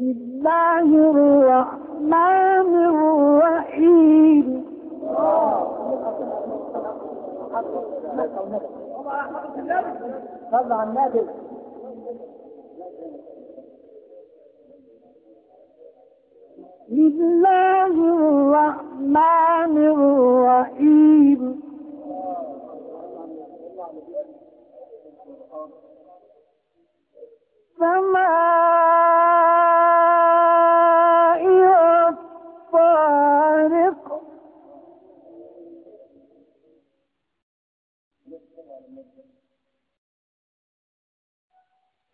الله الرحمن الرحيم صلى على بسم الرحمن الرحيم سماء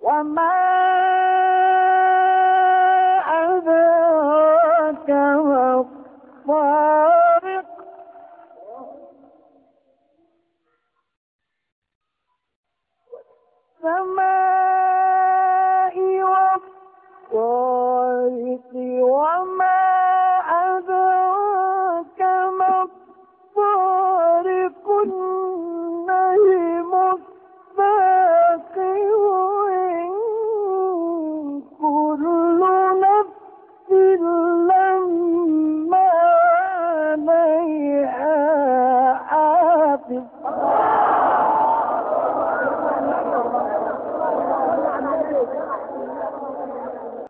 وما أدراك ما الطارق السماء de